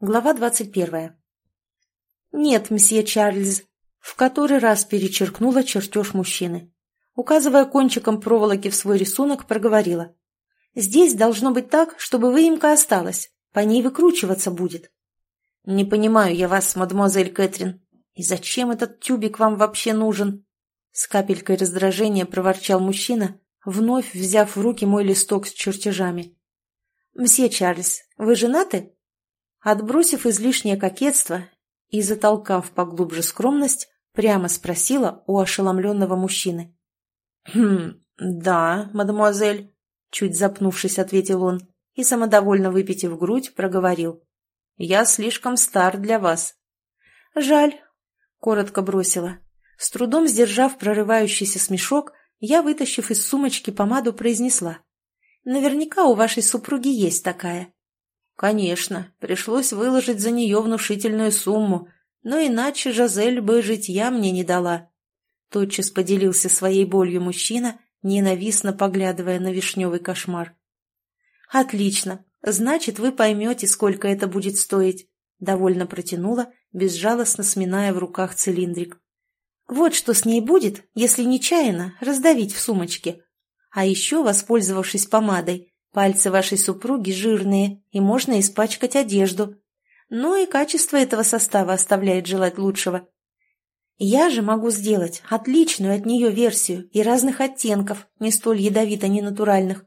Глава двадцать первая. «Нет, мсье Чарльз», — в который раз перечеркнула чертеж мужчины. Указывая кончиком проволоки в свой рисунок, проговорила. «Здесь должно быть так, чтобы выемка осталась. По ней выкручиваться будет». «Не понимаю я вас, мадемуазель Кэтрин. И зачем этот тюбик вам вообще нужен?» С капелькой раздражения проворчал мужчина, вновь взяв в руки мой листок с чертежами. «Мсье Чарльз, вы женаты?» Отбросив излишнее кокетство и затолкав поглубже скромность, прямо спросила у ошеломленного мужчины. «Хм, да, мадемуазель», — чуть запнувшись, ответил он и, самодовольно выпитив грудь, проговорил. «Я слишком стар для вас». «Жаль», — коротко бросила. С трудом сдержав прорывающийся смешок, я, вытащив из сумочки помаду, произнесла. «Наверняка у вашей супруги есть такая». Конечно, пришлось выложить за нее внушительную сумму, но иначе Жазель бы житья мне не дала. Тотчас поделился своей болью мужчина, ненавистно поглядывая на вишневый кошмар. «Отлично. Значит, вы поймете, сколько это будет стоить», — довольно протянула, безжалостно сминая в руках цилиндрик. «Вот что с ней будет, если нечаянно раздавить в сумочке. А еще, воспользовавшись помадой, Пальцы вашей супруги жирные, и можно испачкать одежду. Ну и качество этого состава оставляет желать лучшего. Я же могу сделать отличную от нее версию и разных оттенков, не столь ядовито-ненатуральных.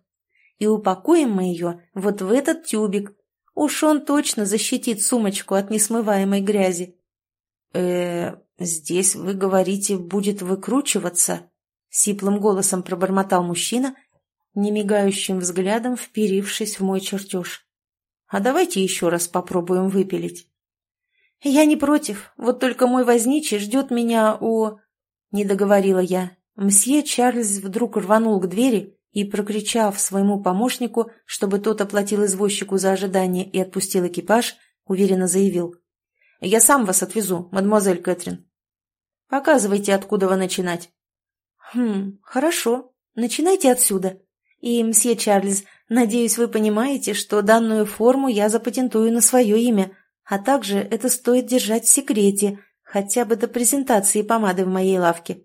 И упакуем мы ее вот в этот тюбик. Уж он точно защитит сумочку от несмываемой грязи. э здесь, вы говорите, будет выкручиваться?» Сиплым голосом пробормотал мужчина немигающим взглядом вперившись в мой чертеж. «А давайте еще раз попробуем выпилить». «Я не против, вот только мой возничий ждет меня у...» Не договорила я. Мсье Чарльз вдруг рванул к двери и, прокричав своему помощнику, чтобы тот оплатил извозчику за ожидание и отпустил экипаж, уверенно заявил. «Я сам вас отвезу, мадемуазель Кэтрин. Показывайте, откуда вы начинать». «Хм, хорошо. Начинайте отсюда», и, мсье Чарльз, надеюсь, вы понимаете, что данную форму я запатентую на свое имя, а также это стоит держать в секрете, хотя бы до презентации помады в моей лавке.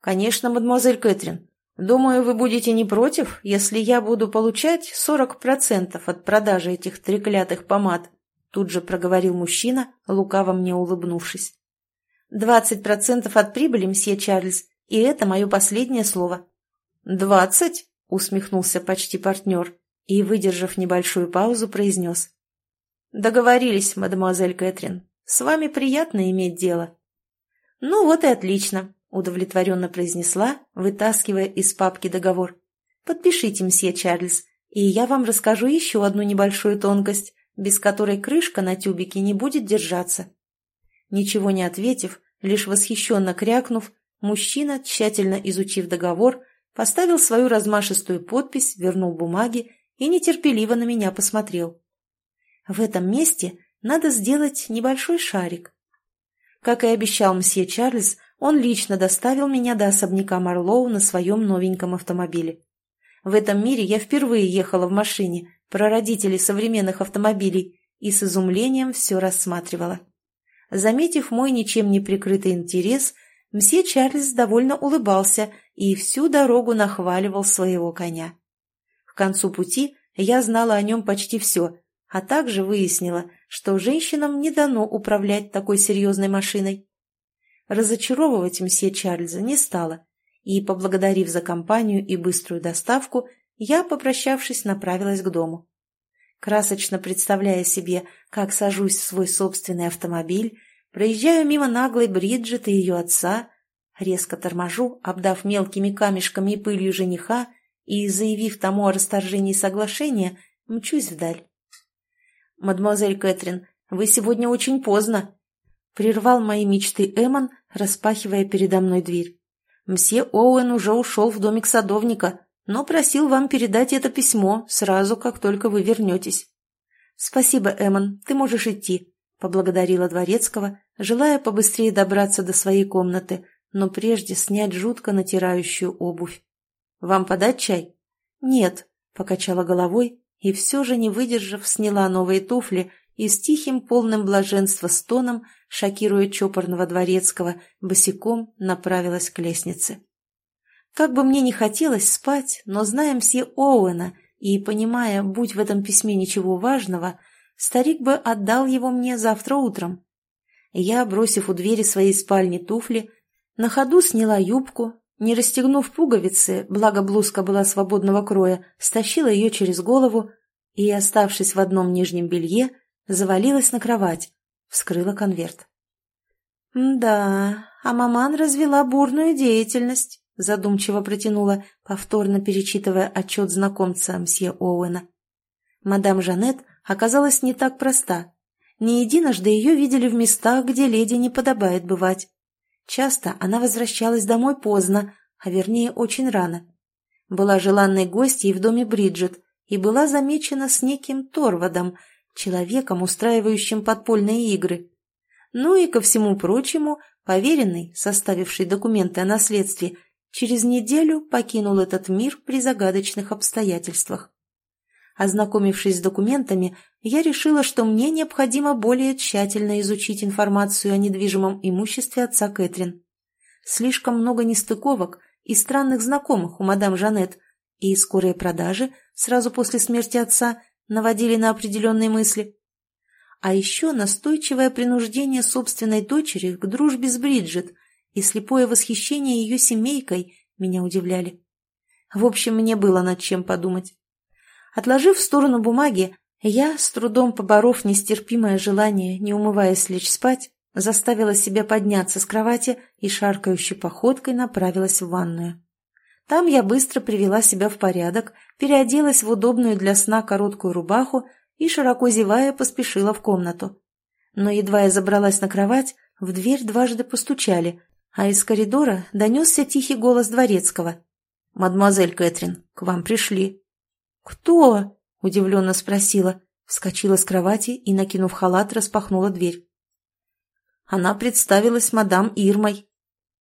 Конечно, мадемуазель Кэтрин. Думаю, вы будете не против, если я буду получать 40% от продажи этих треклятых помад, тут же проговорил мужчина, лукаво мне улыбнувшись. «Двадцать процентов от прибыли, мсье Чарльз, и это мое последнее слово». «Двадцать?» Усмехнулся почти партнер и, выдержав небольшую паузу, произнес. «Договорились, мадемуазель Кэтрин. С вами приятно иметь дело». «Ну вот и отлично», — удовлетворенно произнесла, вытаскивая из папки договор. «Подпишите, мсье Чарльз, и я вам расскажу еще одну небольшую тонкость, без которой крышка на тюбике не будет держаться». Ничего не ответив, лишь восхищенно крякнув, мужчина, тщательно изучив договор, поставил свою размашистую подпись, вернул бумаги и нетерпеливо на меня посмотрел. В этом месте надо сделать небольшой шарик. Как и обещал мсье Чарльз, он лично доставил меня до особняка Марлоу на своем новеньком автомобиле. В этом мире я впервые ехала в машине, прародителей современных автомобилей, и с изумлением все рассматривала. Заметив мой ничем не прикрытый интерес, Мсье Чарльз довольно улыбался и всю дорогу нахваливал своего коня. К концу пути я знала о нем почти все, а также выяснила, что женщинам не дано управлять такой серьезной машиной. Разочаровывать мсье Чарльза не стала, и, поблагодарив за компанию и быструю доставку, я, попрощавшись, направилась к дому. Красочно представляя себе, как сажусь в свой собственный автомобиль, Проезжаю мимо наглой Бриджит и ее отца, резко торможу, обдав мелкими камешками и пылью жениха, и, заявив тому о расторжении соглашения, мчусь вдаль. «Мадемуазель Кэтрин, вы сегодня очень поздно», — прервал мои мечты Эмон, распахивая передо мной дверь. «Мсье Оуэн уже ушел в домик садовника, но просил вам передать это письмо сразу, как только вы вернетесь». «Спасибо, Эмон, ты можешь идти», Поблагодарила Дворецкого, желая побыстрее добраться до своей комнаты, но прежде снять жутко натирающую обувь. «Вам подать чай?» «Нет», — покачала головой и все же, не выдержав, сняла новые туфли и с тихим полным блаженства стоном, шокируя чопорного дворецкого, босиком направилась к лестнице. Как бы мне ни хотелось спать, но зная мсье Оуэна и понимая, будь в этом письме ничего важного, старик бы отдал его мне завтра утром. Я, бросив у двери своей спальни туфли, на ходу сняла юбку, не расстегнув пуговицы, благо блузка была свободного кроя, стащила ее через голову и, оставшись в одном нижнем белье, завалилась на кровать, вскрыла конверт. «Да, а маман развела бурную деятельность», задумчиво протянула, повторно перечитывая отчет знакомца мсье Оуэна. Мадам Жанет оказалась не так проста. Не единожды ее видели в местах, где леди не подобает бывать. Часто она возвращалась домой поздно, а вернее очень рано. Была желанной гостьей в доме Бриджит и была замечена с неким Торвадом, человеком, устраивающим подпольные игры. Ну и, ко всему прочему, поверенный, составивший документы о наследстве, через неделю покинул этот мир при загадочных обстоятельствах. Ознакомившись с документами, я решила, что мне необходимо более тщательно изучить информацию о недвижимом имуществе отца Кэтрин. Слишком много нестыковок и странных знакомых у мадам Жанет, и скорые продажи сразу после смерти отца наводили на определенные мысли. А еще настойчивое принуждение собственной дочери к дружбе с Бриджит и слепое восхищение ее семейкой меня удивляли. В общем, мне было над чем подумать. Отложив в сторону бумаги, я, с трудом поборов нестерпимое желание, не умываясь лечь спать, заставила себя подняться с кровати и шаркающей походкой направилась в ванную. Там я быстро привела себя в порядок, переоделась в удобную для сна короткую рубаху и, широко зевая, поспешила в комнату. Но едва я забралась на кровать, в дверь дважды постучали, а из коридора донесся тихий голос дворецкого. «Мадемуазель Кэтрин, к вам пришли». «Кто?» — удивленно спросила. Вскочила с кровати и, накинув халат, распахнула дверь. Она представилась мадам Ирмой.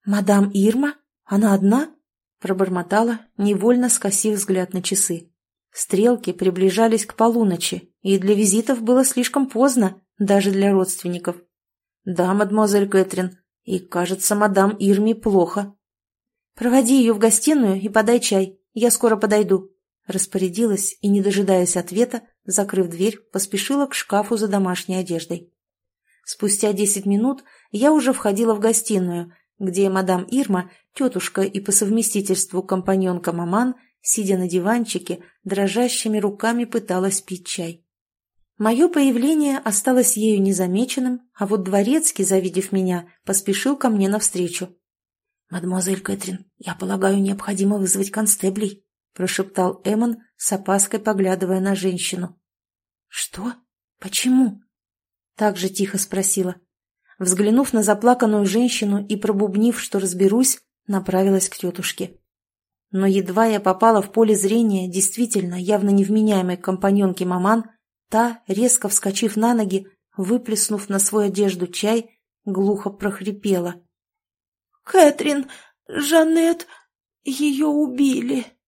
«Мадам Ирма? Она одна?» Пробормотала, невольно скосив взгляд на часы. Стрелки приближались к полуночи, и для визитов было слишком поздно, даже для родственников. «Да, мадемуазель Кэтрин, и, кажется, мадам Ирме плохо». «Проводи ее в гостиную и подай чай, я скоро подойду», распорядилась и, не дожидаясь ответа, закрыв дверь, поспешила к шкафу за домашней одеждой. Спустя десять минут я уже входила в гостиную, где мадам Ирма, тетушка и по совместительству компаньонка Маман, сидя на диванчике, дрожащими руками пыталась пить чай. Мое появление осталось ею незамеченным, а вот дворецкий, завидев меня, поспешил ко мне навстречу. «Мадемуазель Кэтрин, я полагаю, необходимо вызвать констеблей», прошептал Эмон, с опаской поглядывая на женщину. «Что? Почему?» Так же тихо спросила. Взглянув на заплаканную женщину и пробубнив, что разберусь, направилась к тетушке. Но едва я попала в поле зрения действительно явно невменяемой компаньонки маман, та, резко вскочив на ноги, выплеснув на свою одежду чай, глухо прохрипела. «Кэтрин, Жанет, ее убили!»